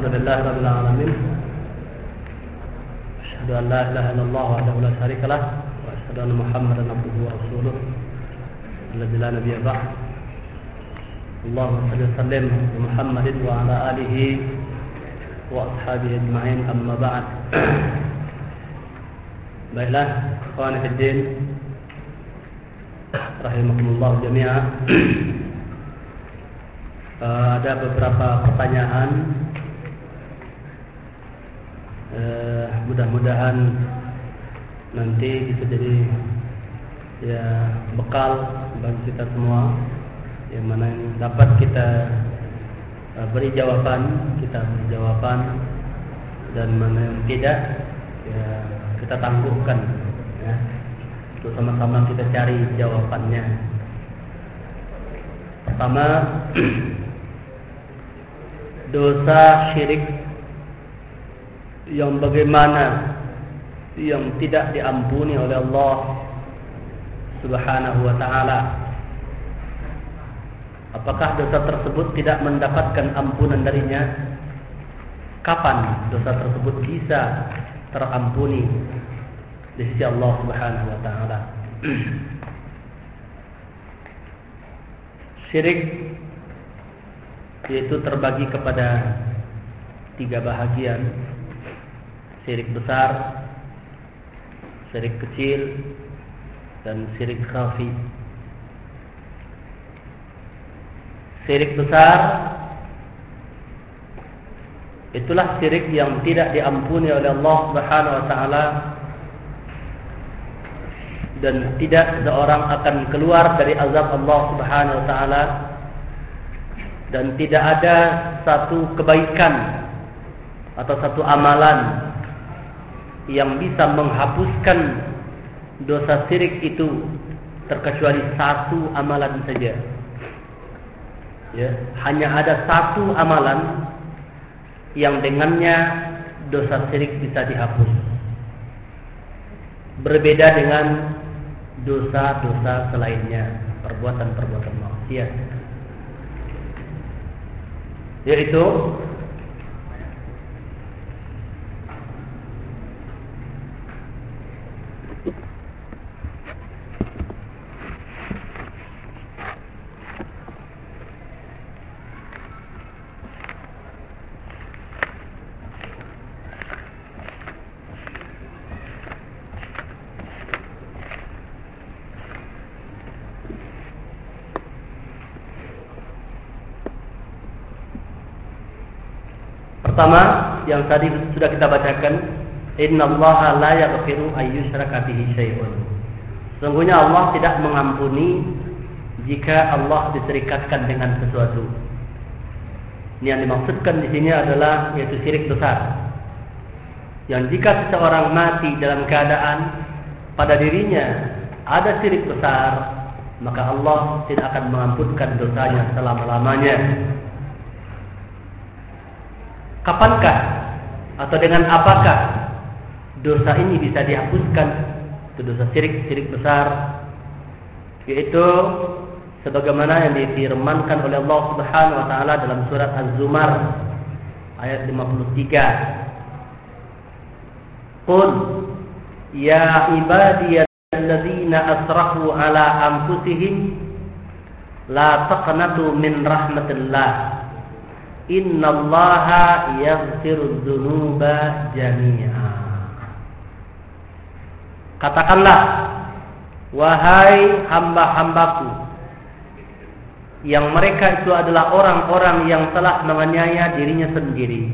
الحمد لله رب العالمين. أشهد أن لا إله إلا الله وحده لا شريك له وأشهد أن محمدا عبده ورسوله الذي لا نبي بعد. اللهم صل وسلم محمد وعلى آله وأصحابه أجمعين أما بعد. Baiklah, kawan fiddin rahimakumullah jami'a. uh, ada beberapa pertanyaan. Uh, mudah-mudahan nanti bisa jadi ya bekal bagi kita semua yang mana yang dapat kita uh, beri jawaban kita beri jawaban dan mana yang tidak ya kita tangguhkan ya. Untuk sama-sama kita cari jawabannya. Pertama dosa syirik yang bagaimana yang tidak diampuni oleh Allah Subhanahu wa taala apakah dosa tersebut tidak mendapatkan ampunan darinya kapan dosa tersebut bisa terampuni di sisi Allah Subhanahu wa taala. Syirik yaitu terbagi kepada tiga bahagian. Syirik besar, syirik kecil, dan syirik khafi. Syirik besar Itulah syirik yang tidak diampuni oleh Allah Subhanahu wa taala dan tidak seorang akan keluar dari azab Allah Subhanahu wa taala dan tidak ada satu kebaikan atau satu amalan yang bisa menghapuskan dosa syirik itu terkecuali satu amalan saja. Ya, hanya ada satu amalan yang dengannya dosa syirik bisa dihapus. Berbeda dengan dosa-dosa selainnya, perbuatan-perbuatan maksiat. Yaitu Pertama yang tadi sudah kita bacakan, innallaha la yaghfiru ayyushraka bihi syai'un. Sesungguhnya Allah tidak mengampuni jika Allah diserikatkan dengan sesuatu. Ini yang dimaksudkan di sini adalah yaitu syirik besar. Yang jika seseorang mati dalam keadaan pada dirinya ada syirik besar, maka Allah tidak akan mengampunkan dosanya selama-lamanya. Kapankah atau dengan apakah dosa ini bisa dihapuskan? Itu dosa syirik besar. Yaitu sebagaimana yang difirmankan oleh Allah Subhanahu wa taala dalam surat Az-Zumar ayat 53. Qul ya ibadiyalladzina asrafu ala anfusihim la taqnatu min rahmatillah Innallaha yaghfiru dzunuba jami'a. Katakanlah wahai hamba-hambaku yang mereka itu adalah orang-orang yang telah menganiaya dirinya sendiri.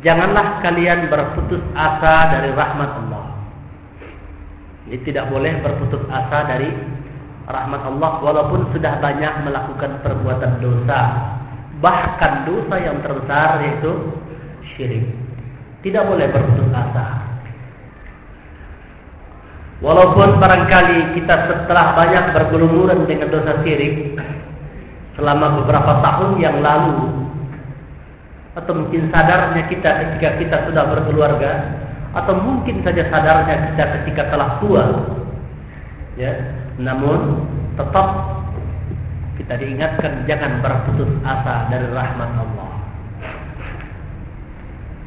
Janganlah kalian berputus asa dari rahmat Allah. Ini tidak boleh berputus asa dari rahmat Allah walaupun sudah banyak melakukan perbuatan dosa bahkan dosa yang terbesar yaitu syirik. Tidak boleh berputus asa. Walaupun barangkali kita setelah banyak bergelumuran dengan dosa syirik selama beberapa tahun yang lalu atau mungkin sadarnya kita ketika kita sudah berkeluarga atau mungkin saja sadarnya kita ketika telah tua ya namun tetap kita diingatkan jangan berputus asa dari rahmat Allah.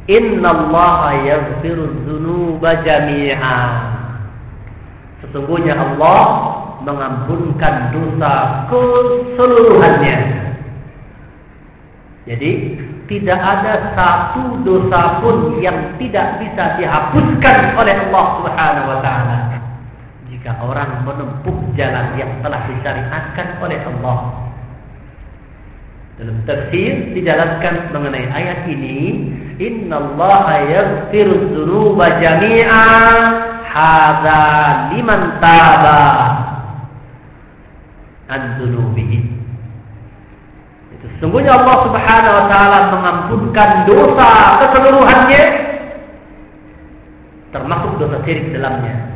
Innallaha yaghfiru dzunuba jami'a. Sesungguhnya Allah mengampunkan dosa keseluruhannya. Jadi tidak ada satu dosa pun yang tidak bisa dihapuskan oleh Allah Subhanahu wa taala jika orang menempuh jalan yang telah disyariatkan oleh Allah. Dalam tafsir dijelaskan mengenai ayat ini, innallaha yaghfiru dzunuba jami'a hadza liman taba an dzunubihi. Sesungguhnya Allah Subhanahu wa taala mengampunkan dosa keseluruhannya termasuk dosa syirik dalamnya.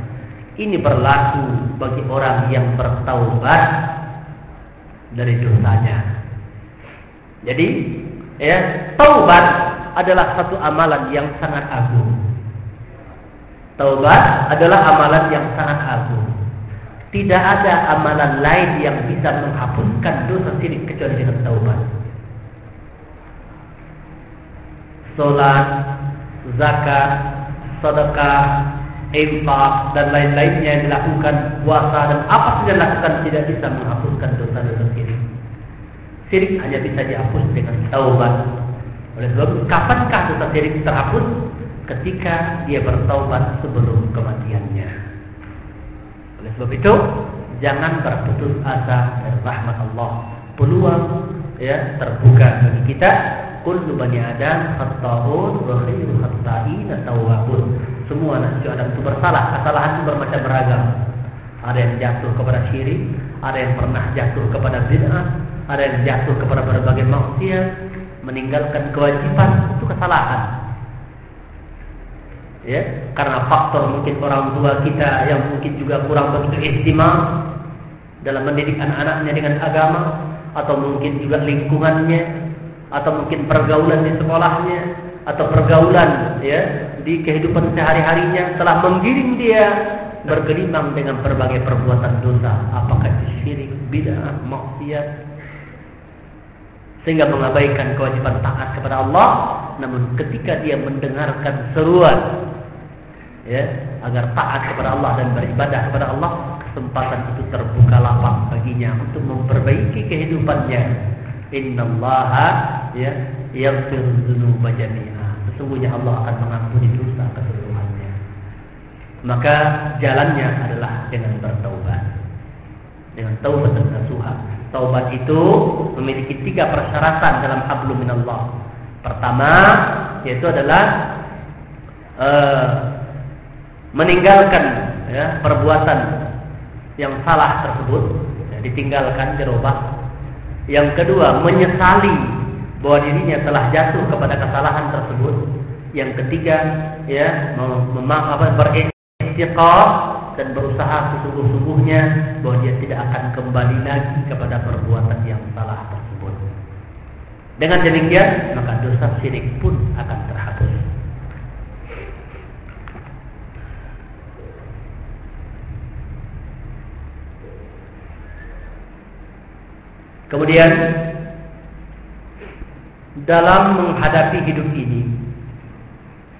Ini berlaku bagi orang yang bertaubat dari dosanya. Jadi, ya, taubat adalah satu amalan yang sangat agung. Taubat adalah amalan yang sangat agung. Tidak ada amalan lain yang bisa menghapuskan dosa syirik kecuali dengan taubat. Salat, zakat, sedekah, infak dan lain-lainnya yang dilakukan, puasa dan apa saja dilakukan tidak bisa menghapuskan dosa-dosa syirik. Syirik hanya bisa dihapus dengan taubat. Oleh sebab kapankah dosa syirik terhapus? Ketika dia bertaubat sebelum kematiannya. Oleh sebab itu, jangan berputus asa dari rahmat Allah. Peluang ya terbuka bagi kita. Kullu bani Adam khata'un wa khairu khata'ina tawwabun. Semua manusia Adam itu bersalah. Kesalahan itu bermacam beragam. Ada yang jatuh kepada syirik, ada yang pernah jatuh kepada bid'ah, ada yang jatuh kepada berbagai maksiat, meninggalkan kewajiban itu kesalahan. Ya, karena faktor mungkin orang tua kita yang mungkin juga kurang begitu istimewa dalam mendidik anak-anaknya dengan agama atau mungkin juga lingkungannya atau mungkin pergaulan di sekolahnya atau pergaulan ya di kehidupan sehari-harinya telah menggiring dia bergelimang dengan berbagai perbuatan dosa apakah itu syirik, bid'ah, maksiat sehingga mengabaikan kewajiban taat kepada Allah. Namun ketika dia mendengarkan seruan ya agar taat kepada Allah dan beribadah kepada Allah kesempatan itu terbuka lapang baginya untuk memperbaiki kehidupannya. Innallaha ya yaghfiru dzunuba jami'a sesungguhnya Allah akan mengampuni dosa keseluruhannya maka jalannya adalah dengan bertaubat dengan taubat dan nasuha Taubat itu memiliki tiga persyaratan dalam hablum minallah. Pertama, yaitu adalah uh, meninggalkan ya, perbuatan yang salah tersebut, ya, ditinggalkan, dirubah. Yang kedua, menyesali bahwa dirinya telah jatuh kepada kesalahan tersebut. Yang ketiga, ya, mem apa, dan berusaha sesungguh-sungguhnya bahwa dia tidak akan kembali lagi kepada perbuatan yang salah tersebut. Dengan demikian, maka dosa syirik pun akan terhapus. Kemudian dalam menghadapi hidup ini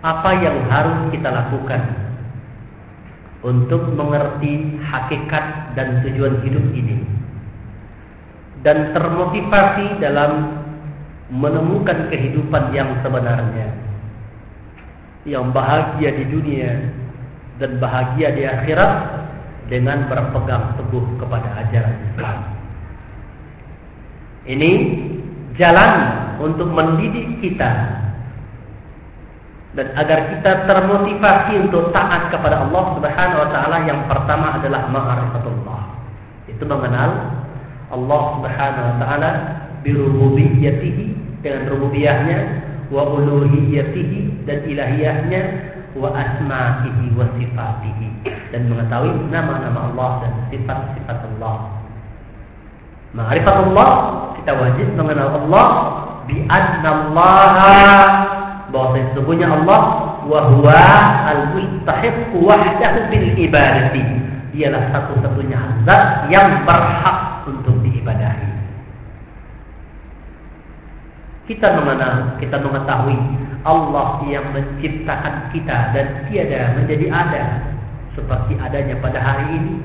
apa yang harus kita lakukan untuk mengerti hakikat dan tujuan hidup ini dan termotivasi dalam menemukan kehidupan yang sebenarnya yang bahagia di dunia dan bahagia di akhirat dengan berpegang teguh kepada ajaran Islam. Ini jalan untuk mendidik kita dan agar kita termotivasi untuk taat kepada Allah Subhanahu wa taala yang pertama adalah ma'rifatullah. Itu mengenal Allah Subhanahu wa taala bi rububiyyatihi dengan rububiyahnya wa uluhiyatihi dan ilahiyahnya wa asma'ihi wa sifatihi dan mengetahui nama-nama Allah dan sifat-sifat Allah. Ma'rifatullah kita wajib mengenal Allah bi annallaha bahwa sesungguhnya Allah wa huwa al-mustahiq wahdahu bil ibadati. Dialah satu-satunya zat yang berhak untuk diibadahi. Kita mengenal, kita mengetahui Allah yang menciptakan kita dan tiada menjadi ada seperti adanya pada hari ini.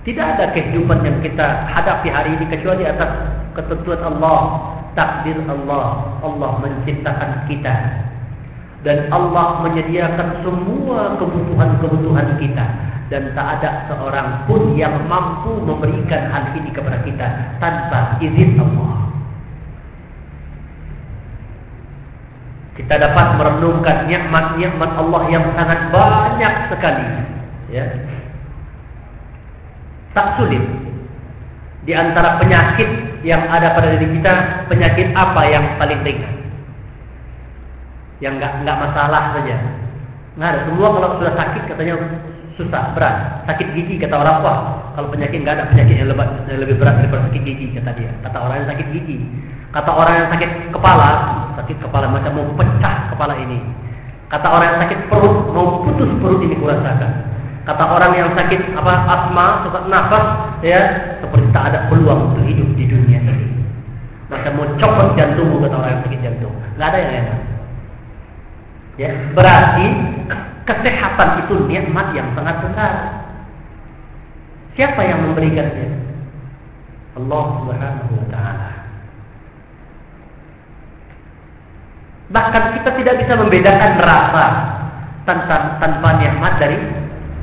Tidak ada kehidupan yang kita hadapi hari ini kecuali atas ketentuan Allah, takdir Allah. Allah menciptakan kita dan Allah menyediakan semua kebutuhan-kebutuhan kita dan tak ada seorang pun yang mampu memberikan hal ini kepada kita tanpa izin Allah. Kita dapat merenungkan nikmat-nikmat Allah yang sangat banyak sekali, ya. Tak sulit. Di antara penyakit yang ada pada diri kita, penyakit apa yang paling ringan? Yang enggak enggak masalah saja. Enggak ada. Semua kalau sudah sakit katanya susah, berat. Sakit gigi kata orang tua. Kalau penyakit enggak ada penyakit yang lebih, yang lebih berat daripada sakit gigi kata dia. Kata orang yang sakit gigi. Kata orang yang sakit kepala, sakit kepala macam mau pecah kepala ini. Kata orang yang sakit perut, mau putus perut ini kurasakan. Kata orang yang sakit apa asma, sesak nafas, ya seperti tak ada peluang untuk hidup di dunia ini. Macam mau copot jantung kata orang yang sakit jantung. Enggak ada yang enak. Ya, berarti kesehatan itu nikmat yang sangat besar. Siapa yang memberikannya? Allah Subhanahu wa taala. Bahkan kita tidak bisa membedakan rasa tanpa tanpa nikmat dari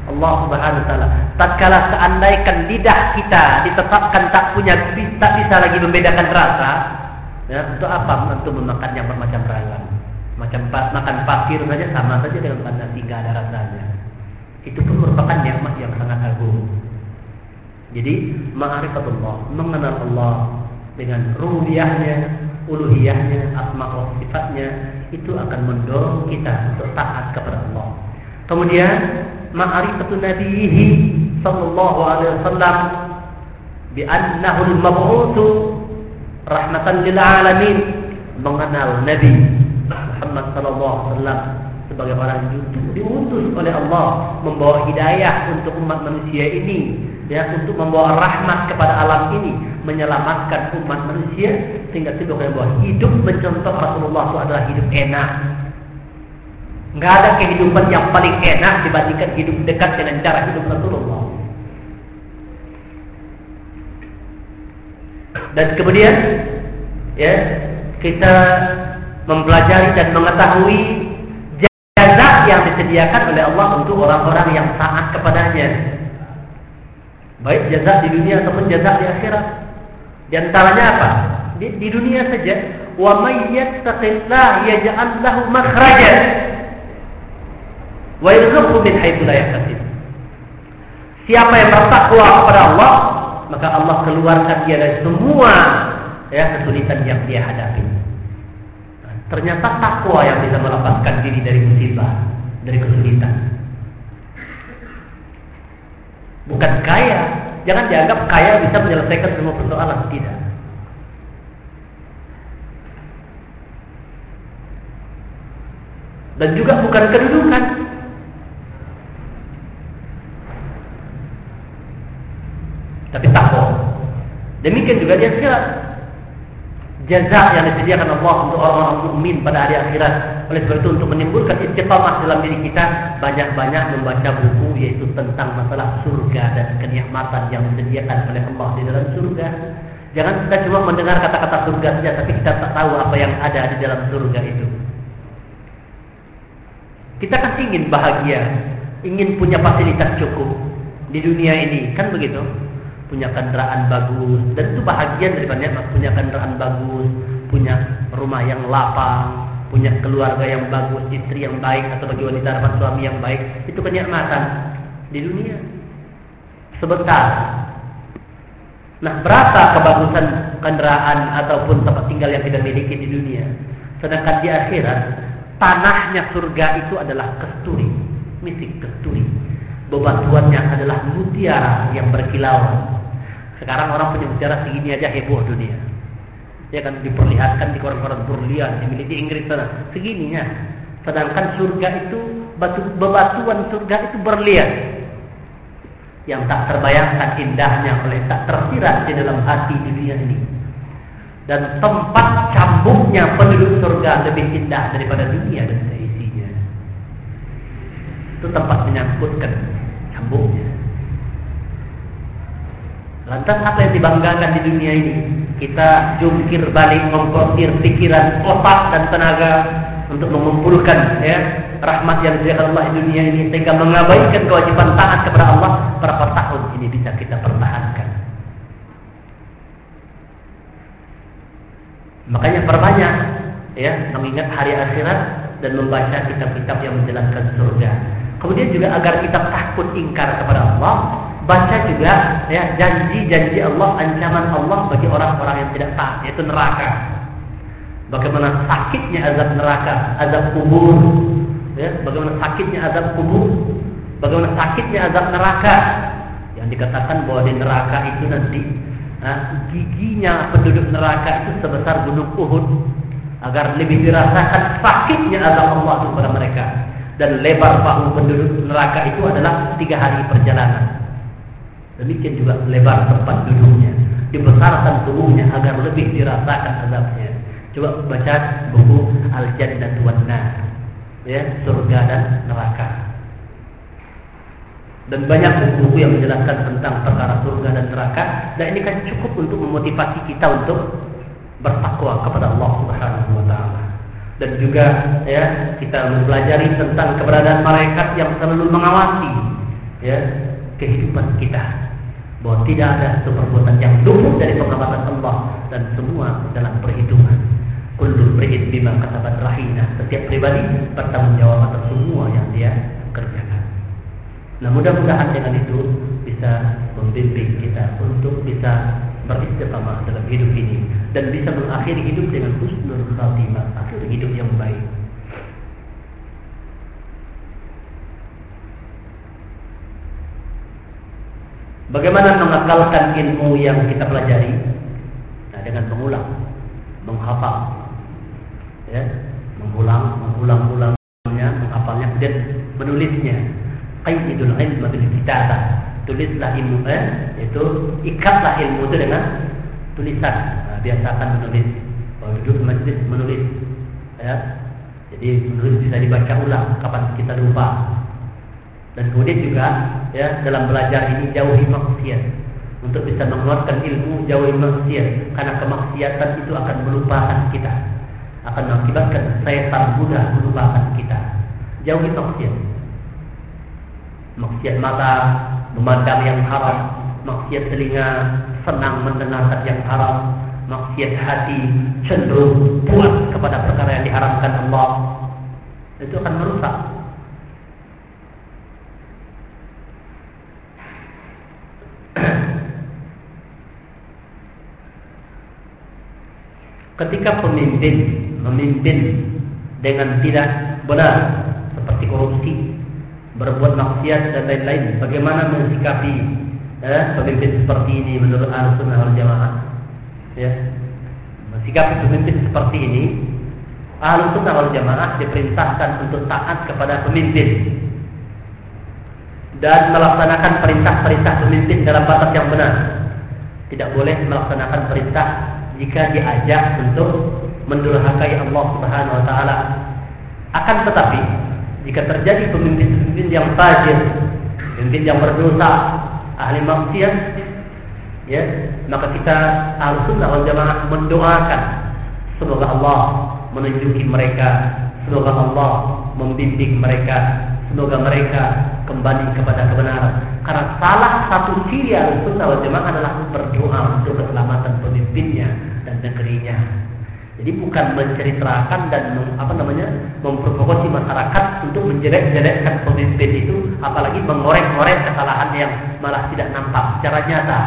Allah Subhanahu wa taala. Tatkala seandainya lidah kita ditetapkan tak punya tak bisa lagi membedakan rasa, ya, untuk apa untuk memakan yang bermacam ragam? Macam makan pasir saja sama saja dengan makan nasi tidak ada rasanya. Itu pun merupakan nikmat yang sangat agung. Jadi ma'rifatullah, mengenal Allah dengan rububiyahnya, uluhiyahnya, asma wa sifatnya itu akan mendorong kita untuk taat kepada Allah. Kemudian ma'rifatun nabihi sallallahu alaihi wasallam bi annahu al-mab'utsu rahmatan lil alamin mengenal nabi Muhammad sallallahu alaihi wasallam sebagai orang yang diutus oleh Allah membawa hidayah untuk umat manusia ini ya untuk membawa rahmat kepada alam ini menyelamatkan umat manusia sehingga sebagai bahwa hidup. Mencontoh Rasulullah itu adalah hidup enak nggak ada kehidupan yang paling enak dibandingkan hidup dekat dengan cara hidup Rasulullah dan kemudian ya kita mempelajari dan mengetahui jaza yang disediakan oleh Allah untuk orang-orang yang taat kepadanya. Baik jaza di dunia ataupun jaza di akhirat. Di antaranya apa? Di, di dunia saja. Wa may yattaqillah yaj'al lahu makhraja. Wa yarzuqhu min haitsu la yahtasib. Siapa yang bertakwa kepada Allah, maka Allah keluarkan dia dari semua ya kesulitan yang dia hadapi. Ternyata takwa yang bisa melepaskan diri dari musibah, dari kesulitan. Bukan kaya. Jangan dianggap kaya bisa menyelesaikan semua persoalan. Tidak. Dan juga bukan kedudukan. Tapi takwa. Demikian juga dia siap jaza yang disediakan Allah untuk orang-orang mukmin pada hari akhirat. Oleh sebab itu untuk menimbulkan istiqamah dalam diri kita banyak-banyak membaca buku yaitu tentang masalah surga dan kenikmatan yang disediakan oleh Allah di dalam surga. Jangan kita cuma mendengar kata-kata surga saja tapi kita tak tahu apa yang ada di dalam surga itu. Kita kan ingin bahagia, ingin punya fasilitas cukup di dunia ini, kan begitu? Punya kendaraan bagus dan itu bahagian daripada punya kendaraan bagus, punya rumah yang lapang, punya keluarga yang bagus, istri yang baik atau bagi wanita dapat suami yang baik, itu kenikmatan di dunia. Sebentar. Nah, berapa kebagusan kendaraan ataupun tempat tinggal yang kita miliki di dunia? Sedangkan di akhirat, tanahnya surga itu adalah kesturi, misik kesturi. Bebatuannya adalah mutiara yang berkilauan. Sekarang orang punya bicara segini aja heboh dunia. Ya kan diperlihatkan di koran-koran berlian dimiliki di Inggris sana. Segininya. Sedangkan surga itu batu bebatuan surga itu berlian. Yang tak terbayangkan indahnya oleh tak tersirat di dalam hati dunia ini. dan tempat cambuknya penduduk surga lebih indah daripada dunia dan seisinya. Itu tempat menyangkutkan cambuknya. Lantas apa yang dibanggakan di dunia ini? Kita jungkir balik mengkortir pikiran, otak dan tenaga untuk mengumpulkan ya rahmat yang dari Allah di dunia ini sehingga mengabaikan kewajiban taat kepada Allah berapa tahun ini bisa kita pertahankan. Makanya perbanyak ya mengingat hari akhirat dan membaca kitab-kitab yang menjelaskan surga. Kemudian juga agar kita takut ingkar kepada Allah, baca juga ya janji-janji Allah, ancaman Allah bagi orang-orang yang tidak taat yaitu neraka. Bagaimana sakitnya azab neraka, azab kubur, ya, bagaimana sakitnya azab kubur, bagaimana sakitnya azab neraka. Yang dikatakan bahwa di neraka itu nanti nah, giginya penduduk neraka itu sebesar gunung Uhud agar lebih dirasakan sakitnya azab Allah kepada mereka dan lebar bahu penduduk neraka itu adalah tiga hari perjalanan. Demikian juga lebar tempat duduknya, dibesarkan tubuhnya agar lebih dirasakan azabnya. Coba baca buku Al-Jannah wan Ya, surga dan neraka. Dan banyak buku-buku yang menjelaskan tentang perkara surga dan neraka. Dan ini kan cukup untuk memotivasi kita untuk bertakwa kepada Allah Subhanahu wa. Dan juga ya, kita mempelajari tentang keberadaan malaikat yang selalu mengawasi ya kehidupan kita. Bahwa tidak ada satu perbuatan yang luput dari pengamatan Allah dan semua dalam perhitungan. Kullu mri'in bima katabat rahina. Setiap pribadi bertanggung jawab atas semua yang dia kerjakan. Nah, mudah-mudahan dengan itu bisa membimbing kita untuk bisa beristiqamah dalam hidup ini dan bisa mengakhiri hidup dengan husnul khatimah, akhir hidup yang baik. Bagaimana mengakalkan ilmu yang kita pelajari? Nah, dengan mengulang, menghafal, ya, mengulang, mengulang-ulangnya, menghafalnya, dan menulisnya. Qayyidul ilm bil kitabah. Tulislah ilmu eh, itu ikatlah ilmu itu dengan tulisan. Nah, biasakan menulis. Kalau duduk majlis menulis. Ya. Jadi menulis bisa dibaca ulang kapan kita lupa. Dan kemudian juga ya dalam belajar ini jauhi maksiat. Untuk bisa menguatkan ilmu jauhi maksiat karena kemaksiatan itu akan melupakan kita akan mengakibatkan setan mudah melupakan kita. Jauhi maksiat. Maksiat mata memandang yang haram, maksiat telinga senang mendengarkan yang haram, maksiat hati cenderung puas kepada perkara yang diharamkan Allah. Itu akan merusak ketika pemimpin memimpin dengan tidak benar seperti korupsi, berbuat maksiat dan lain-lain. Bagaimana mensikapi eh, pemimpin seperti ini menurut Ahlussunnah wal Jamaah? Ya. Mensikapi pemimpin seperti ini, Ahlussunnah wal Jamaah diperintahkan untuk taat kepada pemimpin dan melaksanakan perintah-perintah pemimpin dalam batas yang benar. Tidak boleh melaksanakan perintah jika diajak untuk mendurhakai Allah Subhanahu wa taala. Akan tetapi jika terjadi pemimpin-pemimpin yang fajir, pemimpin yang berdosa, ahli maksiat, ya, maka kita Ahlussunnah wal Jamaah mendoakan semoga Allah menunjuki mereka, semoga Allah membimbing mereka, semoga mereka kembali kepada kebenaran. Karena salah satu ciri Ahlussunnah wal Jamaah adalah berdoa untuk keselamatan pemimpinnya dan negerinya. Jadi bukan menceritakan dan apa namanya memprovokasi masyarakat untuk menjelek-jelekkan pemimpin itu, apalagi mengorek-ngorek kesalahan yang malah tidak nampak secara nyata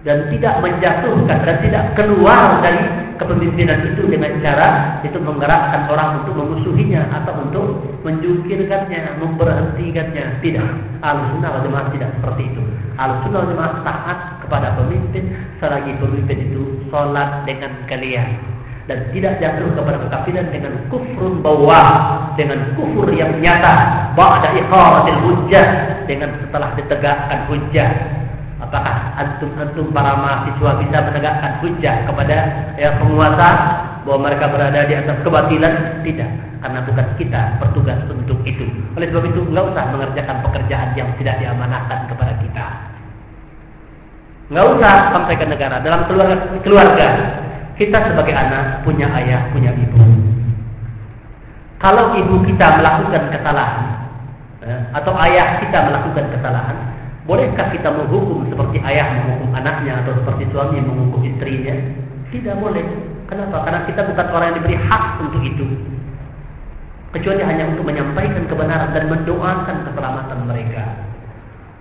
dan tidak menjatuhkan dan tidak keluar dari kepemimpinan itu dengan cara itu menggerakkan orang untuk memusuhinya atau untuk menjungkirkannya, memberhentikannya. Tidak. Al-Sunnah wal Jamaah tidak seperti itu. Al-Sunnah wal Jamaah taat kepada pemimpin selagi pemimpin itu sholat dengan kalian dan tidak jatuh kepada kekafiran dengan kufrun bawah dengan kufur yang nyata ba'da iqamatil hujjah dengan setelah ditegakkan hujjah Apakah antum-antum para mahasiswa bisa menegakkan hujah kepada ya, penguasa bahwa mereka berada di atas kebatilan? Tidak, karena bukan kita bertugas untuk itu. Oleh sebab itu, nggak usah mengerjakan pekerjaan yang tidak diamanahkan kepada kita. Nggak usah sampai ke negara. Dalam keluarga, keluarga kita sebagai anak punya ayah, punya ibu. Kalau ibu kita melakukan kesalahan, ya, atau ayah kita melakukan kesalahan, Bolehkah kita menghukum seperti ayah menghukum anaknya atau seperti suami menghukum istrinya? Tidak boleh. Kenapa? Karena kita bukan orang yang diberi hak untuk itu. Kecuali hanya untuk menyampaikan kebenaran dan mendoakan keselamatan mereka.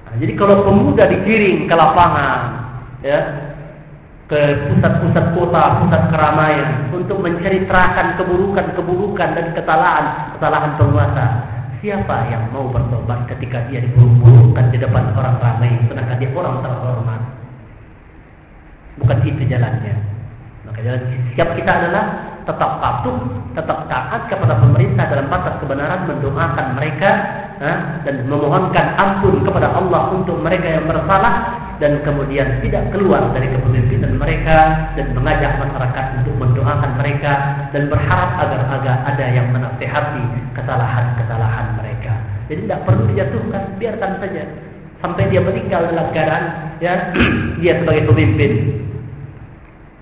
Nah, jadi kalau pemuda digiring ke lapangan, ya, ke pusat-pusat kota, pusat keramaian untuk menceritakan keburukan-keburukan dan kesalahan-kesalahan penguasa, Siapa yang mau bertobat ketika dia diburuk-burukkan di depan orang ramai sedangkan dia orang terhormat? Bukan itu jalannya. Maka jalan siap kita adalah tetap patuh, tetap taat kepada pemerintah dalam batas kebenaran, mendoakan mereka dan memohonkan ampun kepada Allah untuk mereka yang bersalah dan kemudian tidak keluar dari kepemimpinan mereka dan mengajak masyarakat untuk mendoakan mereka dan berharap agar agar ada yang menasehati kesalahan-kesalahan. Jadi tidak perlu dijatuhkan, biarkan saja sampai dia meninggal dalam keadaan ya dia sebagai pemimpin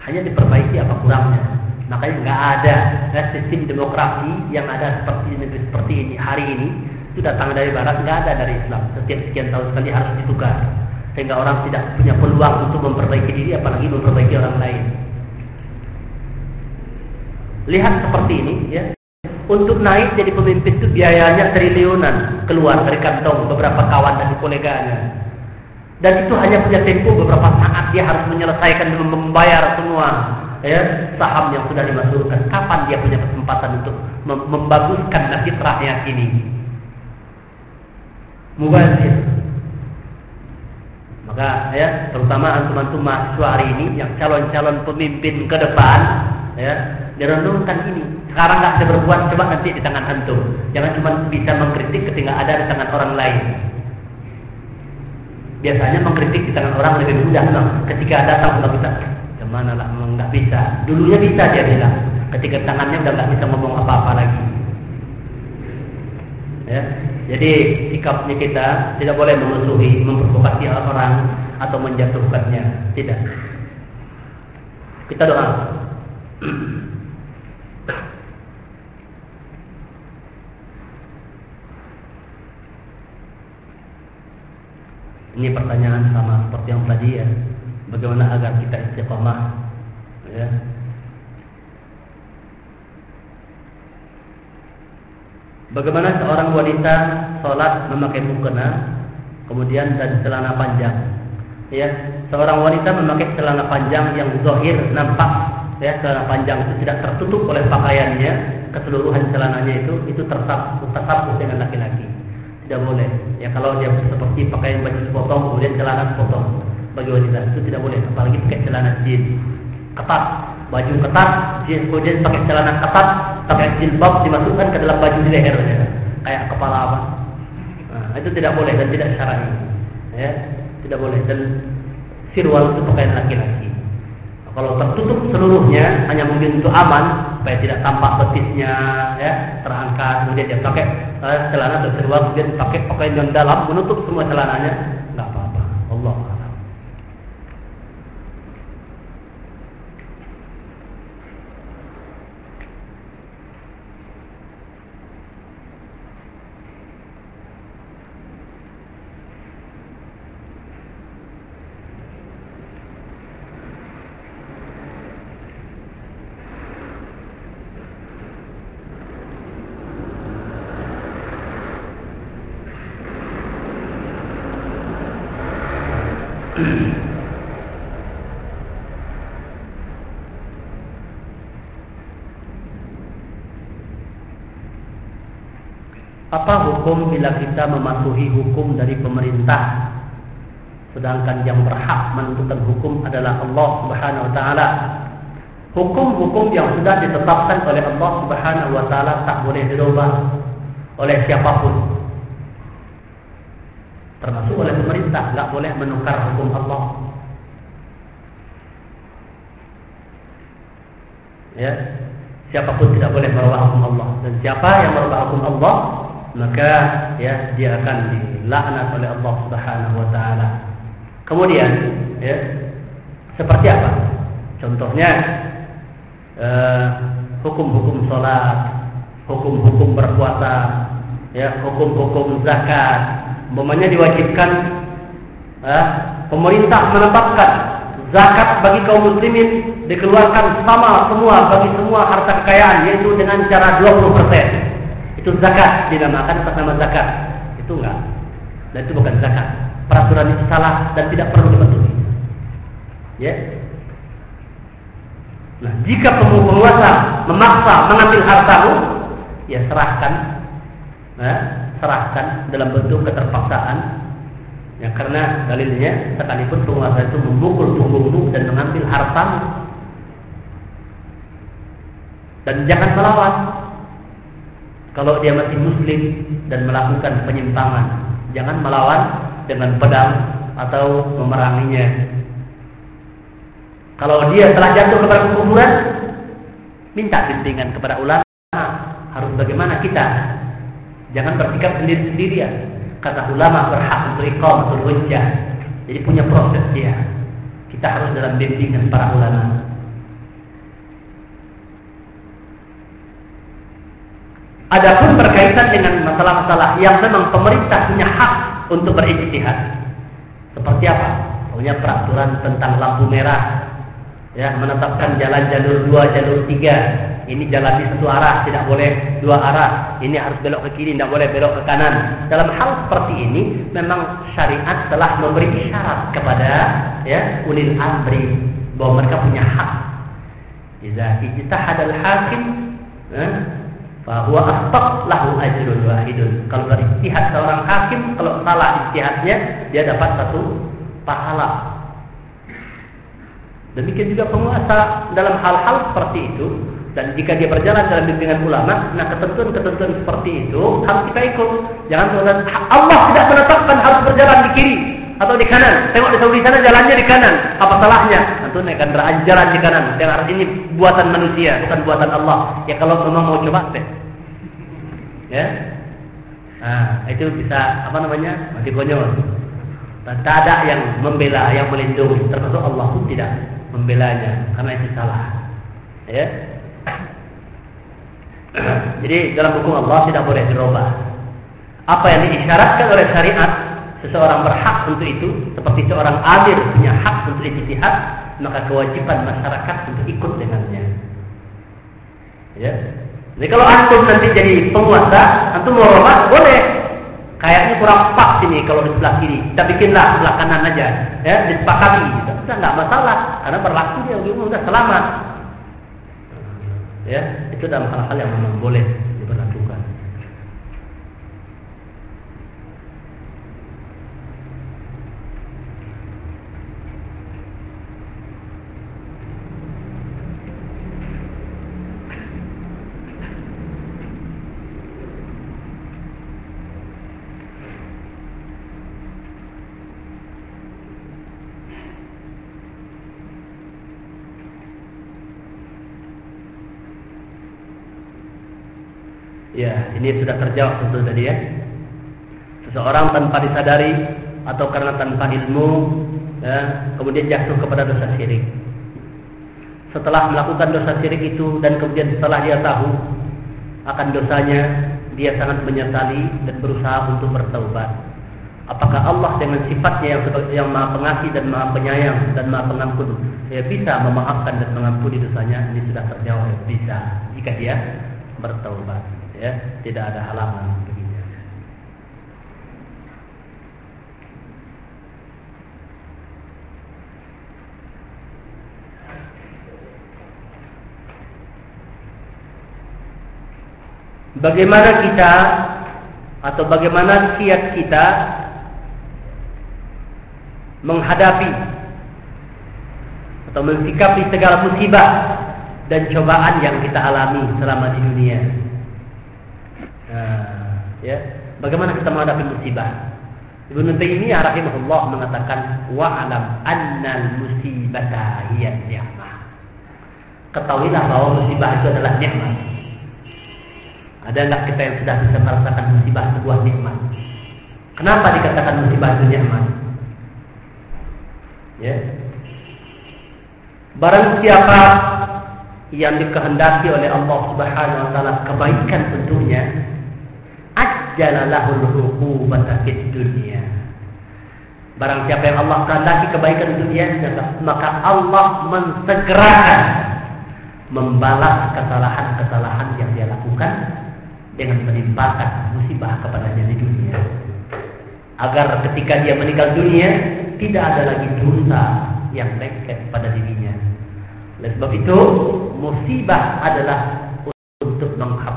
hanya diperbaiki apa kurangnya. Makanya nggak ada ya, sistem demokrasi yang ada seperti ini, seperti ini hari ini itu datang dari barat nggak ada dari Islam. Setiap sekian tahun sekali harus ditukar sehingga orang tidak punya peluang untuk memperbaiki diri apalagi memperbaiki orang lain. Lihat seperti ini ya. Untuk naik jadi pemimpin itu biayanya triliunan keluar dari kantong beberapa kawan dan koleganya. Dan itu hanya punya tempo beberapa saat dia harus menyelesaikan dan membayar semua ya saham yang sudah dimasukkan. Kapan dia punya kesempatan untuk membaguskan nasib rakyat ini? Mubazir maka ya terutama antum-antum mahasiswa hari ini yang calon-calon pemimpin ke depan ya direnungkan ini sekarang nggak bisa berbuat coba nanti di tangan antum jangan cuma bisa mengkritik ketika ada di tangan orang lain biasanya mengkritik di tangan orang lebih mudah no? ketika ada tahu nggak bisa ke mana lah nggak bisa dulunya bisa dia bilang ketika tangannya udah nggak bisa ngomong apa-apa lagi ya jadi sikapnya kita tidak boleh memusuhi, memprovokasi orang atau menjatuhkannya. Tidak. Kita doa. Ini pertanyaan sama seperti yang tadi ya. Bagaimana agar kita istiqomah ya, Bagaimana seorang wanita sholat memakai mukena, kemudian dan celana panjang. Ya, seorang wanita memakai celana panjang yang zahir nampak, ya celana panjang itu tidak tertutup oleh pakaiannya, keseluruhan celananya itu itu tersapu dengan laki-laki. Tidak boleh. Ya kalau dia seperti pakaian baju sepotong kemudian celana sepotong. Bagi wanita itu tidak boleh, apalagi pakai celana jeans. Ketat, baju ketat, jeans kemudian pakai celana ketat, pakai jilbab dimasukkan ke dalam baju di lehernya kayak kepala apa. Nah, itu tidak boleh dan tidak syar'i. Ya tidak boleh. Dan sirwal itu pakaian laki-laki kalau tertutup seluruhnya hanya mungkin untuk aman supaya tidak tampak betisnya ya terangkat kemudian dia pakai uh, celana atau sirwal kemudian pakai pakaian yang dalam menutup semua celananya nggak apa-apa Allah Apa hukum bila kita mematuhi hukum dari pemerintah sedangkan yang berhak menentukan hukum adalah Allah Subhanahu wa taala? Hukum-hukum yang sudah ditetapkan oleh Allah Subhanahu wa taala tak boleh dirubah oleh siapa pun. Termasuk oleh pemerintah nggak boleh menukar hukum Allah. Ya, siapa pun tidak boleh merubah hukum Allah dan siapa yang merubah hukum Allah maka ya dia akan dilaknat oleh Allah Subhanahu wa taala. Kemudian ya seperti apa? Contohnya eh, hukum-hukum uh, sholat, hukum-hukum berpuasa, ya hukum-hukum zakat. Umpamanya diwajibkan uh, pemerintah menetapkan zakat bagi kaum muslimin dikeluarkan sama semua bagi semua harta kekayaan yaitu dengan cara 20%. Itu zakat dinamakan atas nama zakat. Itu enggak. Dan itu bukan zakat. Peraturan itu salah dan tidak perlu dipatuhi. Ya. Nah, jika penguasa memaksa mengambil hartamu, ya serahkan, nah, serahkan dalam bentuk keterpaksaan Ya karena dalilnya sekalipun penguasa itu memukul punggungmu dan mengambil hartamu. Dan jangan melawan. Kalau dia masih muslim dan melakukan penyimpangan, jangan melawan dengan pedang atau memeranginya. Kalau dia telah jatuh kepada kekufuran, minta bimbingan kepada ulama. Harus bagaimana kita? Jangan bersikap sendiri-sendirian kata ulama berhak untuk iqamatul hujjah. Jadi punya proses dia. Kita harus dalam bimbingan para ulama. Adapun berkaitan dengan masalah-masalah yang memang pemerintah punya hak untuk berijtihad. Seperti apa? Punya peraturan tentang lampu merah. Ya, menetapkan jalan jalur dua, jalur tiga, ini jalan di satu arah, tidak boleh dua arah. Ini harus belok ke kiri, tidak boleh belok ke kanan. Dalam hal seperti ini, memang syariat telah memberi isyarat kepada ya ulil amri bahwa mereka punya hak. Jika ijtihad al-hakim, eh, bahwa asbab lahu ajrun wahidun. Kalau beristihad seorang hakim, kalau salah istihadnya, dia dapat satu pahala. Demikian juga penguasa dalam hal-hal seperti itu dan jika dia berjalan dalam bimbingan ulama, nah ketentuan-ketentuan seperti itu harus kita ikut. Jangan tuan Allah tidak menetapkan harus berjalan di kiri atau di kanan. Tengok di Saudi sana jalannya di kanan. Apa salahnya? Tentu naik kendaraan jalan di kanan. Yang harus ini buatan manusia, bukan buatan Allah. Ya kalau memang mau coba deh. Ya. Nah, itu bisa apa namanya? Mati konyol. Tak ada yang membela, yang melindungi. Termasuk Allah pun tidak membelanya karena itu salah. Ya. Jadi dalam hukum Allah tidak boleh dirubah. Apa yang diisyaratkan oleh syariat, seseorang berhak untuk itu, seperti seorang adil punya hak untuk ijtihad, maka kewajiban masyarakat untuk ikut dengannya. Ya. Jadi kalau antum nanti jadi penguasa, antum mau rubah boleh. Kayaknya kurang pas ini kalau di sebelah kiri. Kita bikinlah sebelah kanan aja, ya, disepakati. Kita nggak masalah, karena berlaku dia udah selamat ya itu dalam hal-hal yang memang boleh diberlakukan Ya, ini sudah terjawab tentu tadi ya. Seseorang tanpa disadari atau karena tanpa ilmu, ya, kemudian jatuh kepada dosa syirik. Setelah melakukan dosa syirik itu dan kemudian setelah dia tahu akan dosanya, dia sangat menyesali dan berusaha untuk bertaubat. Apakah Allah dengan sifatnya yang yang maha pengasih dan maha penyayang dan maha pengampun, ya bisa memaafkan dan mengampuni dosanya? Ini sudah terjawab, bisa jika dia bertaubat ya tidak ada baginya. Bagaimana kita atau bagaimana kiat kita menghadapi atau mensikapi segala musibah dan cobaan yang kita alami selama di dunia. Ya, bagaimana kita menghadapi musibah? Ibnu Taimiyah rahimahullah mengatakan wa'lam annal musibata hiya ni'mah. Ketahuilah bahwa musibah itu adalah nikmat. Ada enggak kita yang sudah bisa merasakan musibah sebuah nikmat? Kenapa dikatakan musibah itu nikmat? Ya. Barang siapa yang dikehendaki oleh Allah Subhanahu wa taala kebaikan tentunya ajjalalahul uqubata fid. Barang siapa yang Allah kehendaki kebaikan dunia maka Allah mensegerakan membalas kesalahan-kesalahan yang dia lakukan dengan menimpakan musibah kepadanya di dunia. Agar ketika dia meninggal dunia tidak ada lagi dosa yang lengket pada dirinya. Oleh sebab itu, musibah adalah untuk menghapuskan dosa.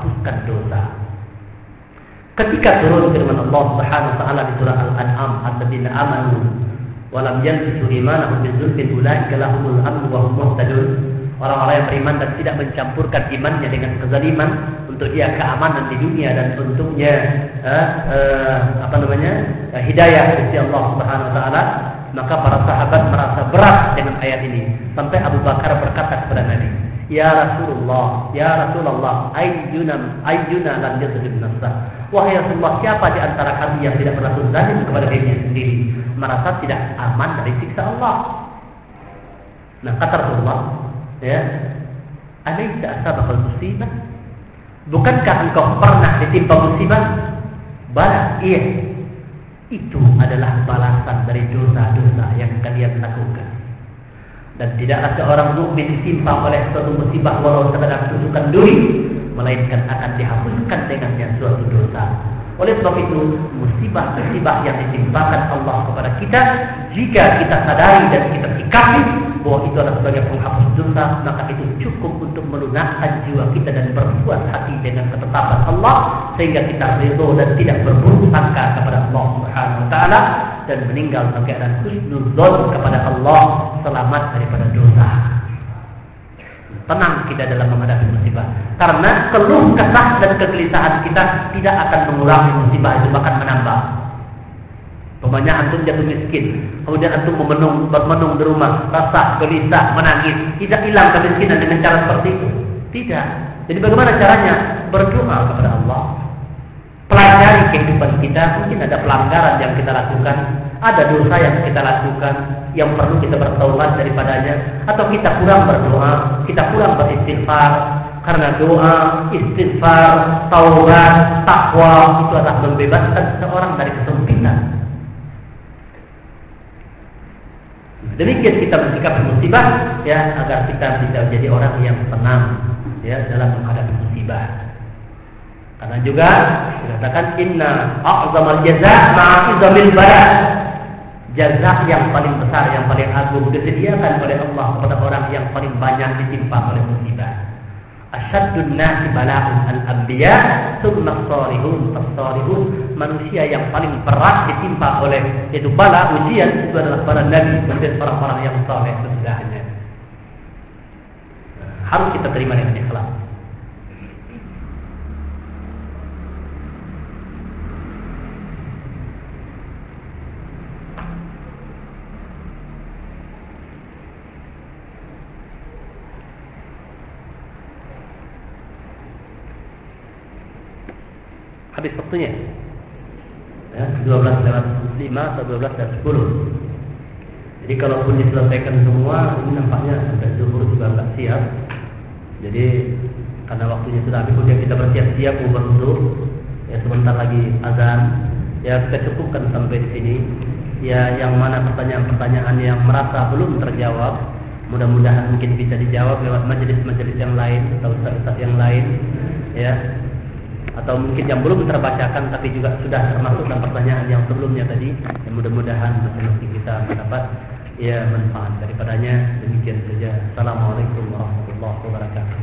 Ketika turun firman Allah Subhanahu wa taala di surah Al-An'am, "Alladzina amanu wa lam yalbisu imanahum bizulmin ulaika lahumul amnu wa hum muhtadun." Orang-orang yang beriman dan tidak mencampurkan imannya dengan kezaliman untuk dia keamanan di dunia dan untuknya eh, eh, apa namanya? Eh, hidayah dari Allah Subhanahu wa taala maka para sahabat ayat ini. Sampai Abu Bakar berkata kepada Nabi, Ya Rasulullah, Ya Rasulullah, ayyuna ayyuna lam yadhlim nafsah. Wahai Rasulullah, siapa di antara kami yang tidak pernah zalim kepada dirinya sendiri, merasa tidak aman dari siksa Allah? Nah, kata Rasulullah, ya, Alaysa asabakal musibah? Bukankah engkau pernah ditimpa musibah? Bala, iya. Itu adalah balasan dari dosa-dosa yang kalian lakukan. Dan tidaklah seorang mukmin ditimpa oleh suatu musibah walau sekadar tusukan duri, melainkan akan dihapuskan dengannya suatu dosa. Oleh sebab itu, musibah-musibah yang ditimpakan Allah kepada kita, jika kita sadari dan kita sikapi bahwa itu adalah sebagai penghapus dosa, maka itu cukup untuk melunakkan jiwa kita dan berpuas hati dengan ketetapan Allah sehingga kita ridho dan tidak berburuk sangka kepada Allah Subhanahu wa taala dan meninggal dalam keadaan husnudzon kepada Allah selamat daripada dosa. Tenang kita dalam menghadapi musibah. Karena keluh kesah dan kegelisahan kita tidak akan mengurangi musibah itu bahkan menambah. Pemanya antum jatuh miskin, kemudian antum memenung, bermenung di rumah, rasa, gelisah, menangis, tidak hilang kemiskinan dengan cara seperti itu. Tidak. Jadi bagaimana caranya? Berdoa kepada Allah. Pelajari kehidupan kita, mungkin ada pelanggaran yang kita lakukan, ada dosa yang kita lakukan, yang perlu kita bertaubat daripadanya, atau kita kurang berdoa, kita kurang beristighfar, karena doa, istighfar, taubat, takwa itu adalah membebaskan seseorang dari kesempitan. Demikian kita bersikapi musibah ya agar kita bisa menjadi orang yang tenang ya dalam menghadapi musibah. Karena juga dikatakan inna a'zamal jaza ma'izamil bala. Jaza yang paling besar, yang paling agung disediakan oleh Allah kepada orang yang paling banyak ditimpa oleh musibah. Asyaddun nasi bala'un al-anbiya Thumma salihun Fasalihun Manusia yang paling berat ditimpa oleh Itu bala ujian Itu adalah para nabi Dan orang-orang yang saleh sesudahnya Harus kita terima dengan ikhlas habis waktunya. Ya, 12 lewat 5 atau 12 lewat 10. Jadi kalaupun diselesaikan semua, ini nampaknya sampai zuhur juga nggak siap. Jadi karena waktunya sudah habis, kemudian kita bersiap-siap mau. Ya sebentar lagi azan. Ya kita cukupkan sampai di sini. Ya yang mana pertanyaan-pertanyaan yang merasa belum terjawab, mudah-mudahan mungkin bisa dijawab lewat majelis-majelis yang lain atau ustaz-ustaz yang lain. Ya, atau mungkin yang belum terbacakan tapi juga sudah termasuk dalam pertanyaan yang sebelumnya tadi yang mudah-mudahan masing-masing kita mendapat ya manfaat daripadanya. Demikian saja. Assalamualaikum warahmatullahi wabarakatuh